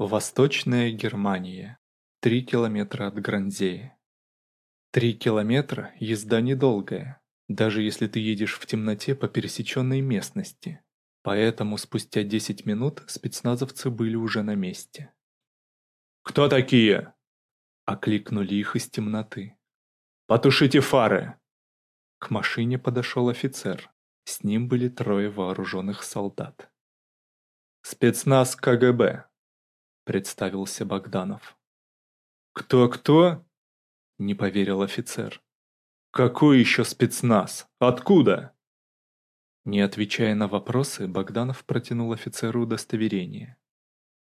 Восточная Германия. Три километра от Гранзеи. Три километра – езда недолгая, даже если ты едешь в темноте по пересеченной местности. Поэтому спустя 10 минут спецназовцы были уже на месте. «Кто такие?» – окликнули их из темноты. «Потушите фары!» К машине подошел офицер. С ним были трое вооруженных солдат. «Спецназ КГБ», представился Богданов. «Кто-кто?» — не поверил офицер. «Какой еще спецназ? Откуда?» Не отвечая на вопросы, Богданов протянул офицеру удостоверение.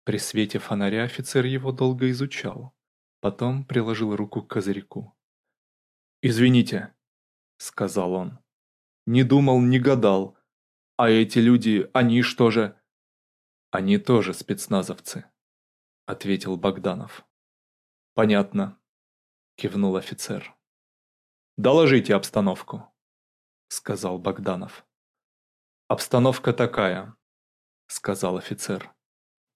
При свете фонаря офицер его долго изучал, потом приложил руку к козырьку. «Извините», — сказал он. «Не думал, не гадал. А эти люди, они что же...» «Они тоже спецназовцы», — ответил Богданов. «Понятно», — кивнул офицер. «Доложите обстановку», — сказал Богданов. «Обстановка такая», — сказал офицер.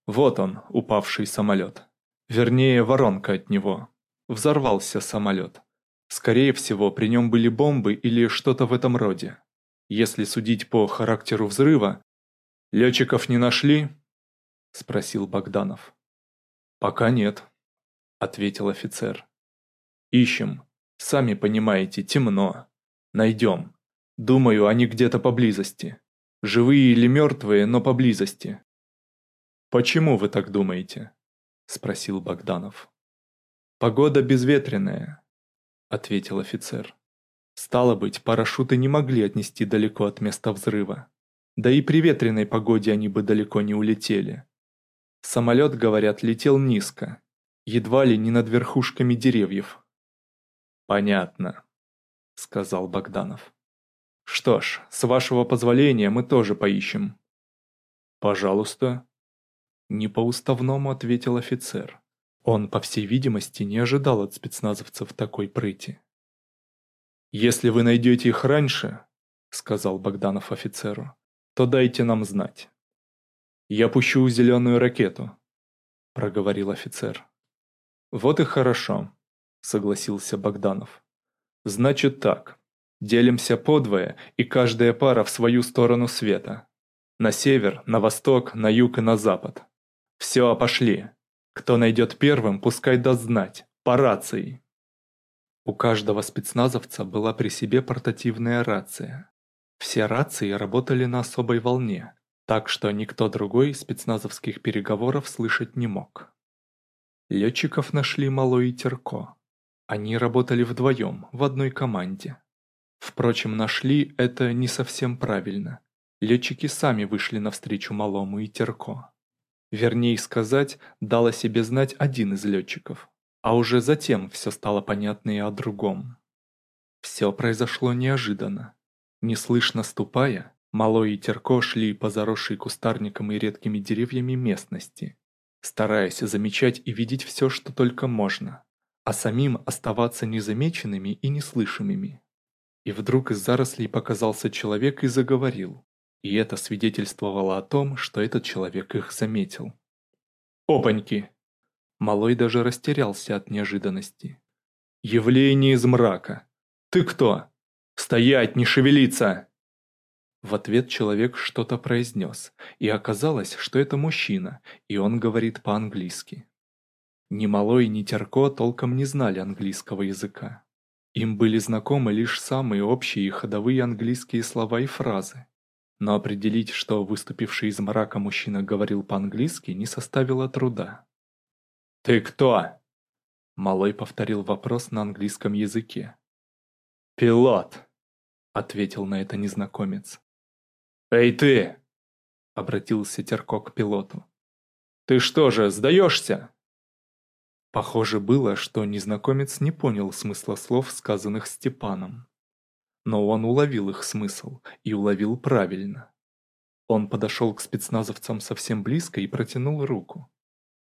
«Вот он, упавший самолет. Вернее, воронка от него. Взорвался самолет. Скорее всего, при нем были бомбы или что-то в этом роде. Если судить по характеру взрыва...» «Летчиков не нашли?» — спросил Богданов. «Пока нет», — ответил офицер. «Ищем. Сами понимаете, темно. Найдем. Думаю, они где-то поблизости. Живые или мертвые, но поблизости». «Почему вы так думаете?» — спросил Богданов. «Погода безветренная», — ответил офицер. «Стало быть, парашюты не могли отнести далеко от места взрыва. Да и при ветреной погоде они бы далеко не улетели. Самолет, говорят, летел низко, едва ли не над верхушками деревьев. «Понятно», — сказал Богданов. «Что ж, с вашего позволения мы тоже поищем». «Пожалуйста». Не по-уставному ответил офицер. Он, по всей видимости, не ожидал от спецназовцев такой прыти. «Если вы найдете их раньше», — сказал Богданов офицеру, — «то дайте нам знать». «Я пущу зеленую ракету», — проговорил офицер. «Вот и хорошо», — согласился Богданов. «Значит так. Делимся подвое, и каждая пара в свою сторону света. На север, на восток, на юг и на запад. Все, пошли. Кто найдет первым, пускай даст знать. По рации». У каждого спецназовца была при себе портативная рация. Все рации работали на особой волне, так что никто другой спецназовских переговоров слышать не мог. Летчиков нашли Мало и Терко. Они работали вдвоем, в одной команде. Впрочем, нашли это не совсем правильно. Летчики сами вышли навстречу Малому и Терко. Вернее сказать, дал о себе знать один из летчиков. А уже затем все стало понятно и о другом. Все произошло неожиданно. Неслышно ступая, Малой и Терко шли по заросшей кустарником и редкими деревьями местности, стараясь замечать и видеть все, что только можно, а самим оставаться незамеченными и неслышимыми. И вдруг из зарослей показался человек и заговорил, и это свидетельствовало о том, что этот человек их заметил. «Опаньки!» Малой даже растерялся от неожиданности. «Явление из мрака! Ты кто? Стоять, не шевелиться!» В ответ человек что-то произнес, и оказалось, что это мужчина, и он говорит по-английски. Ни Малой, ни Терко толком не знали английского языка. Им были знакомы лишь самые общие и ходовые английские слова и фразы. Но определить, что выступивший из мрака мужчина говорил по-английски, не составило труда. «Ты кто?» Малой повторил вопрос на английском языке. «Пилот», — ответил на это незнакомец. «Эй ты!» — обратился Терко к пилоту. «Ты что же, сдаешься?» Похоже было, что незнакомец не понял смысла слов, сказанных Степаном. Но он уловил их смысл, и уловил правильно. Он подошел к спецназовцам совсем близко и протянул руку.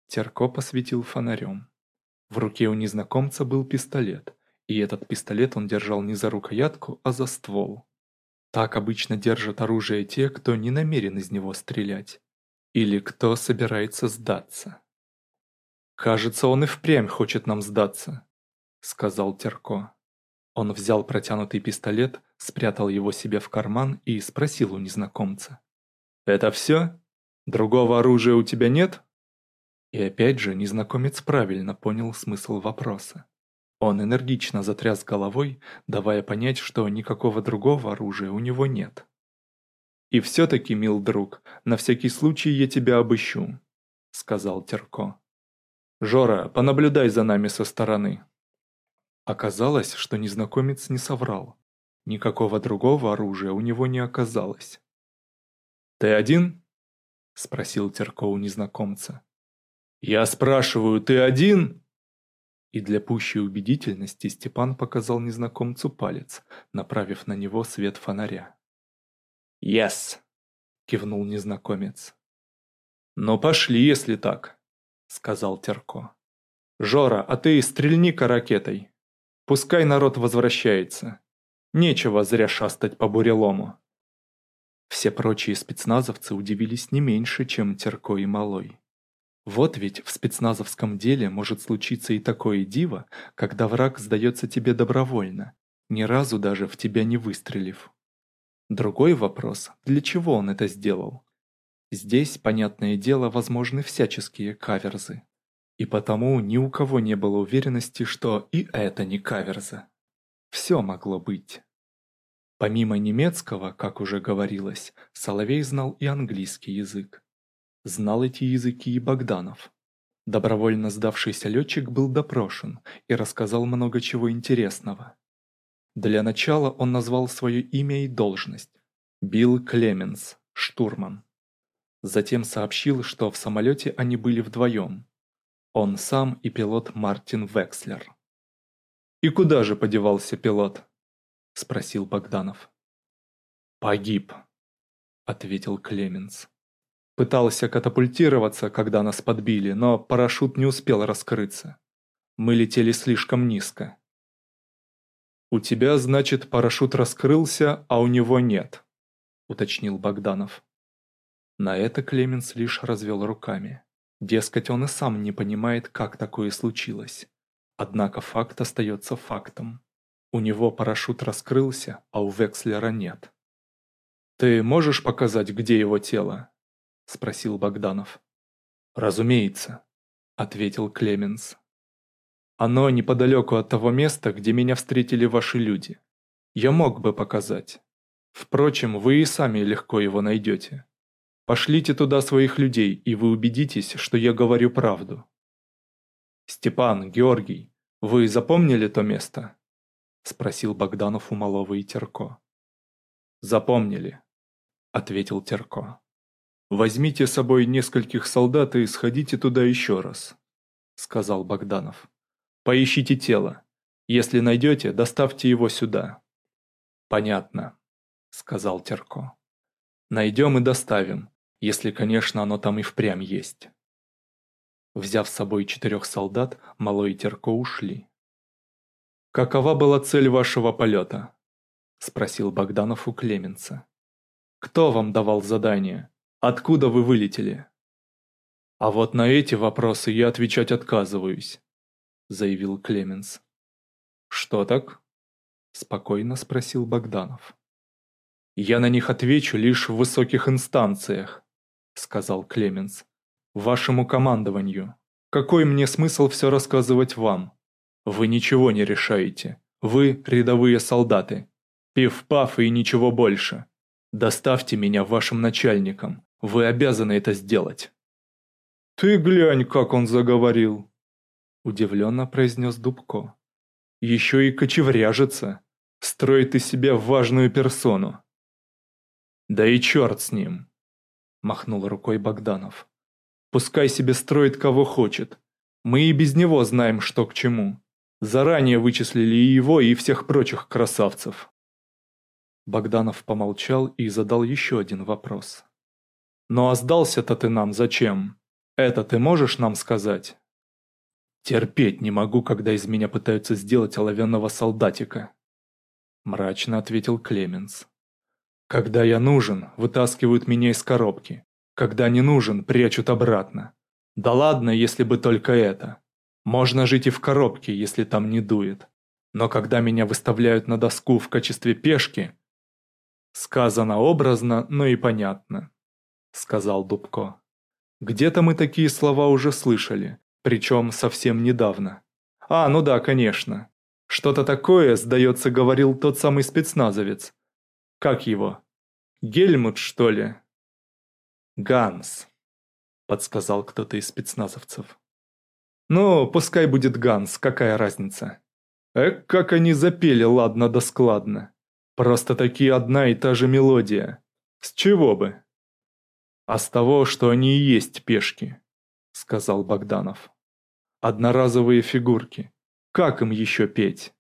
Терко посветил фонарем. В руке у незнакомца был пистолет, и этот пистолет он держал не за рукоятку, а за ствол. Так обычно держат оружие те, кто не намерен из него стрелять. Или кто собирается сдаться. «Кажется, он и впрямь хочет нам сдаться», — сказал Терко. Он взял протянутый пистолет, спрятал его себе в карман и спросил у незнакомца. «Это все? Другого оружия у тебя нет?» И опять же незнакомец правильно понял смысл вопроса. Он энергично затряс головой, давая понять, что никакого другого оружия у него нет. «И все-таки, мил друг, на всякий случай я тебя обыщу», — сказал Терко. «Жора, понаблюдай за нами со стороны». Оказалось, что незнакомец не соврал. Никакого другого оружия у него не оказалось. «Ты один?» — спросил Терко у незнакомца. «Я спрашиваю, ты один?» И для пущей убедительности Степан показал незнакомцу палец, направив на него свет фонаря. «Yes!» — кивнул незнакомец. "Но пошли, если так», — сказал Терко. «Жора, а ты стрельни-ка ракетой. Пускай народ возвращается. Нечего зря шастать по бурелому». Все прочие спецназовцы удивились не меньше, чем Терко и Малой. Вот ведь в спецназовском деле может случиться и такое диво, когда враг сдается тебе добровольно, ни разу даже в тебя не выстрелив. Другой вопрос, для чего он это сделал? Здесь, понятное дело, возможны всяческие каверзы. И потому ни у кого не было уверенности, что и это не каверза. Все могло быть. Помимо немецкого, как уже говорилось, Соловей знал и английский язык. Знал эти языки и Богданов. Добровольно сдавшийся летчик был допрошен и рассказал много чего интересного. Для начала он назвал свое имя и должность – Билл Клеменс, штурман. Затем сообщил, что в самолете они были вдвоем. Он сам и пилот Мартин Векслер. «И куда же подевался пилот?» – спросил Богданов. «Погиб», – ответил Клеменс пытался катапультироваться, когда нас подбили, но парашют не успел раскрыться. Мы летели слишком низко. «У тебя, значит, парашют раскрылся, а у него нет», — уточнил Богданов. На это Клеменс лишь развел руками. Дескать, он и сам не понимает, как такое случилось. Однако факт остается фактом. У него парашют раскрылся, а у Векслера нет. «Ты можешь показать, где его тело?» – спросил Богданов. «Разумеется», – ответил Клеменс. «Оно неподалеку от того места, где меня встретили ваши люди. Я мог бы показать. Впрочем, вы и сами легко его найдете. Пошлите туда своих людей, и вы убедитесь, что я говорю правду». «Степан, Георгий, вы запомнили то место?» – спросил Богданов у Малого и Терко. «Запомнили», – ответил Терко. «Возьмите с собой нескольких солдат и сходите туда еще раз», — сказал Богданов. «Поищите тело. Если найдете, доставьте его сюда». «Понятно», — сказал Терко. «Найдем и доставим, если, конечно, оно там и впрямь есть». Взяв с собой четырех солдат, Малой и Терко ушли. «Какова была цель вашего полета?» — спросил Богданов у Клеменца. «Кто вам давал задание?» Откуда вы вылетели? А вот на эти вопросы я отвечать отказываюсь, заявил Клеменс. Что так? Спокойно спросил Богданов. Я на них отвечу лишь в высоких инстанциях, сказал Клеменс. Вашему командованию. Какой мне смысл все рассказывать вам? Вы ничего не решаете. Вы рядовые солдаты. Пив-паф и ничего больше. Доставьте меня вашим начальникам. Вы обязаны это сделать. Ты глянь, как он заговорил, удивленно произнес Дубко. Еще и кочевряжется, строит из себя важную персону. Да и черт с ним, махнул рукой Богданов. Пускай себе строит кого хочет. Мы и без него знаем, что к чему. Заранее вычислили и его, и всех прочих красавцев. Богданов помолчал и задал еще один вопрос. Ну а сдался-то ты нам зачем? Это ты можешь нам сказать? Терпеть не могу, когда из меня пытаются сделать оловянного солдатика. Мрачно ответил Клеменс. Когда я нужен, вытаскивают меня из коробки. Когда не нужен, прячут обратно. Да ладно, если бы только это. Можно жить и в коробке, если там не дует. Но когда меня выставляют на доску в качестве пешки, сказано образно, но и понятно. — сказал Дубко. «Где-то мы такие слова уже слышали, причем совсем недавно. А, ну да, конечно. Что-то такое, сдается, говорил тот самый спецназовец. Как его? Гельмут, что ли?» «Ганс», — подсказал кто-то из спецназовцев. «Ну, пускай будет Ганс, какая разница?» Эх, как они запели ладно да складно. Просто такие одна и та же мелодия. С чего бы? а с того, что они и есть пешки», — сказал Богданов. «Одноразовые фигурки. Как им еще петь?»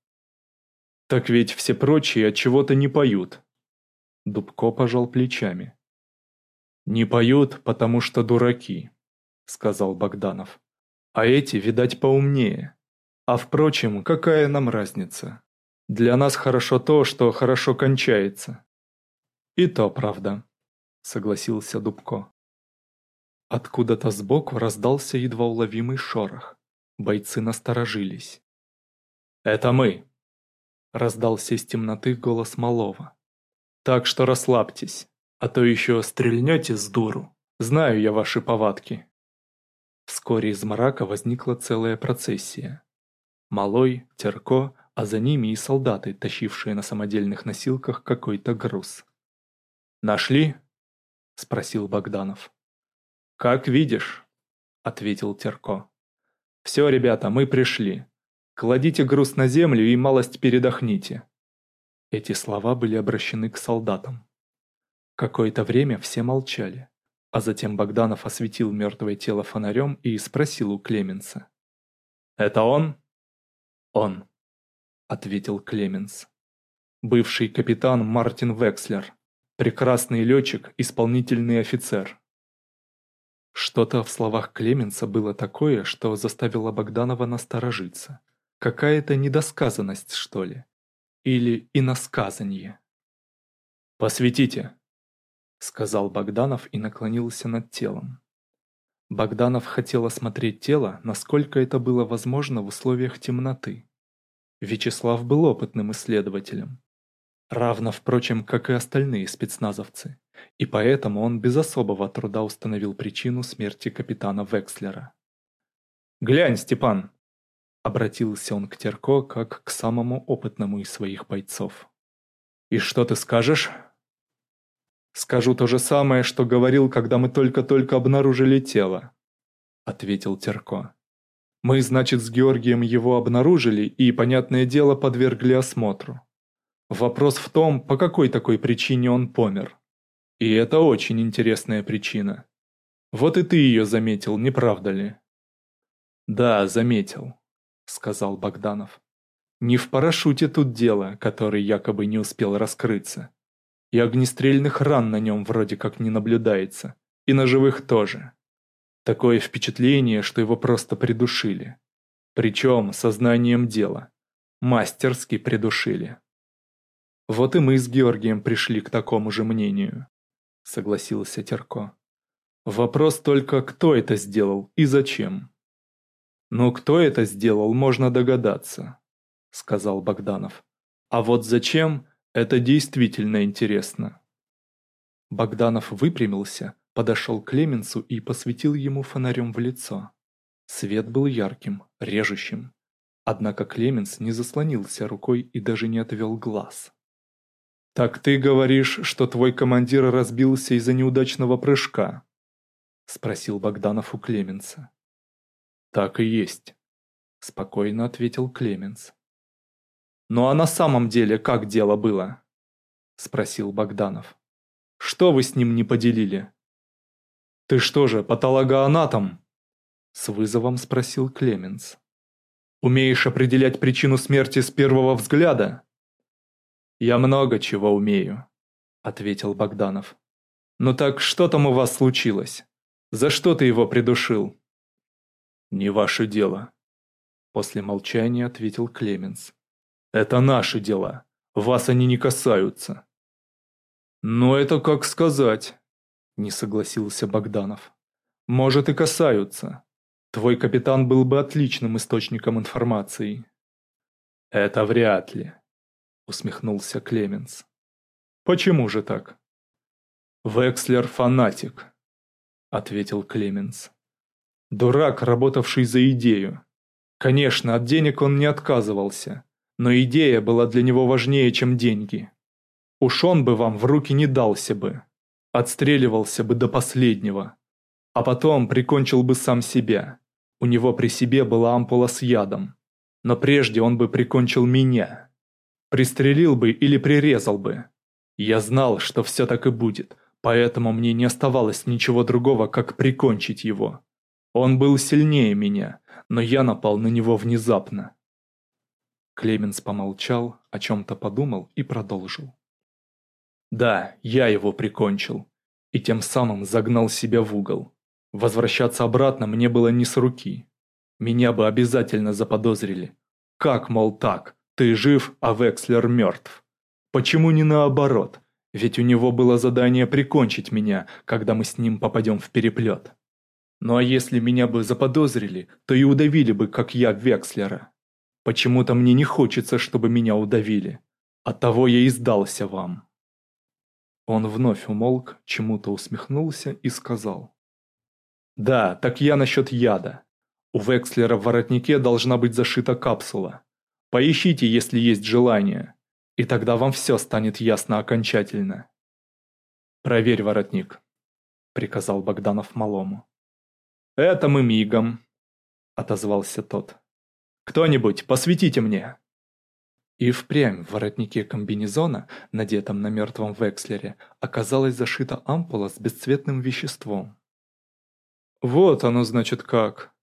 «Так ведь все прочие от чего то не поют». Дубко пожал плечами. «Не поют, потому что дураки», — сказал Богданов. «А эти, видать, поумнее. А впрочем, какая нам разница? Для нас хорошо то, что хорошо кончается». «И то правда», — согласился Дубко. Откуда-то сбоку раздался едва уловимый шорох. Бойцы насторожились. «Это мы!» — раздался из темноты голос Малова. «Так что расслабьтесь, а то еще стрельнете с дуру. Знаю я ваши повадки». Вскоре из мрака возникла целая процессия. Малой, Терко, а за ними и солдаты, тащившие на самодельных носилках какой-то груз. «Нашли?» – спросил Богданов. «Как видишь», – ответил Терко. «Все, ребята, мы пришли. Кладите груз на землю и малость передохните». Эти слова были обращены к солдатам. Какое-то время все молчали, а затем Богданов осветил мертвое тело фонарем и спросил у Клеменса. «Это он?» «Он», – ответил Клеменс. «Бывший капитан Мартин Векслер». Прекрасный летчик, исполнительный офицер. Что-то в словах Клеменса было такое, что заставило Богданова насторожиться. Какая-то недосказанность, что ли? Или иносказанье? «Посветите», — сказал Богданов и наклонился над телом. Богданов хотел осмотреть тело, насколько это было возможно в условиях темноты. Вячеслав был опытным исследователем равно, впрочем, как и остальные спецназовцы, и поэтому он без особого труда установил причину смерти капитана Векслера. «Глянь, Степан!» – обратился он к Терко как к самому опытному из своих бойцов. «И что ты скажешь?» «Скажу то же самое, что говорил, когда мы только-только обнаружили тело», – ответил Терко. «Мы, значит, с Георгием его обнаружили и, понятное дело, подвергли осмотру. Вопрос в том, по какой такой причине он помер. И это очень интересная причина. Вот и ты ее заметил, не правда ли? Да, заметил, сказал Богданов. Не в парашюте тут дело, который якобы не успел раскрыться. И огнестрельных ран на нем вроде как не наблюдается, и на живых тоже. Такое впечатление, что его просто придушили. Причем сознанием дела. Мастерски придушили. «Вот и мы с Георгием пришли к такому же мнению», — согласился Терко. «Вопрос только, кто это сделал и зачем?» «Ну, кто это сделал, можно догадаться», — сказал Богданов. «А вот зачем, это действительно интересно». Богданов выпрямился, подошел к Леменсу и посветил ему фонарем в лицо. Свет был ярким, режущим. Однако Клеменс не заслонился рукой и даже не отвел глаз. Так ты говоришь, что твой командир разбился из-за неудачного прыжка? Спросил Богданов у Клеменса. Так и есть. Спокойно ответил Клеменс. «Ну а на самом деле как дело было?» Спросил Богданов. «Что вы с ним не поделили?» «Ты что же, патологоанатом?» С вызовом спросил Клеменс. «Умеешь определять причину смерти с первого взгляда?» «Я много чего умею», — ответил Богданов. «Ну так что там у вас случилось? За что ты его придушил?» «Не ваше дело», — после молчания ответил Клеменс. «Это наши дела. Вас они не касаются». «Но это как сказать», — не согласился Богданов. «Может и касаются. Твой капитан был бы отличным источником информации». «Это вряд ли», усмехнулся Клеменс. «Почему же так?» «Векслер фанатик», — ответил Клеменс. «Дурак, работавший за идею. Конечно, от денег он не отказывался, но идея была для него важнее, чем деньги. Уж он бы вам в руки не дался бы, отстреливался бы до последнего, а потом прикончил бы сам себя. У него при себе была ампула с ядом, но прежде он бы прикончил меня». Пристрелил бы или прирезал бы. Я знал, что все так и будет, поэтому мне не оставалось ничего другого, как прикончить его. Он был сильнее меня, но я напал на него внезапно. Клеменс помолчал, о чем-то подумал и продолжил. Да, я его прикончил. И тем самым загнал себя в угол. Возвращаться обратно мне было не с руки. Меня бы обязательно заподозрили. Как, мол, так? Ты жив, а Векслер мертв. Почему не наоборот? Ведь у него было задание прикончить меня, когда мы с ним попадем в переплет. Ну а если меня бы заподозрили, то и удавили бы, как я, Векслера. Почему-то мне не хочется, чтобы меня удавили. Оттого я и сдался вам». Он вновь умолк, чему-то усмехнулся и сказал. «Да, так я насчет яда. У Векслера в воротнике должна быть зашита капсула. Поищите, если есть желание, и тогда вам все станет ясно окончательно. «Проверь воротник», — приказал Богданов малому. «Это мы мигом», — отозвался тот. «Кто-нибудь, посветите мне!» И впрямь в воротнике комбинезона, надетом на мертвом векслере, оказалась зашита ампула с бесцветным веществом. «Вот оно, значит, как!»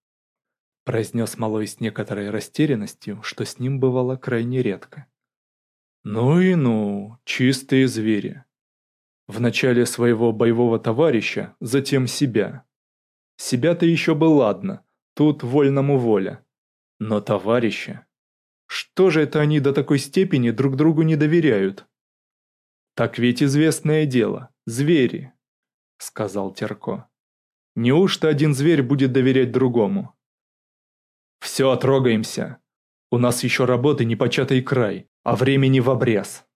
произнес Малой с некоторой растерянностью, что с ним бывало крайне редко. «Ну и ну, чистые звери. Вначале своего боевого товарища, затем себя. Себя-то еще бы ладно, тут вольному воля. Но товарища... Что же это они до такой степени друг другу не доверяют?» «Так ведь известное дело, звери», — сказал Терко. «Неужто один зверь будет доверять другому?» Все отрогаемся. У нас еще работы непочатый край, а времени в обрез.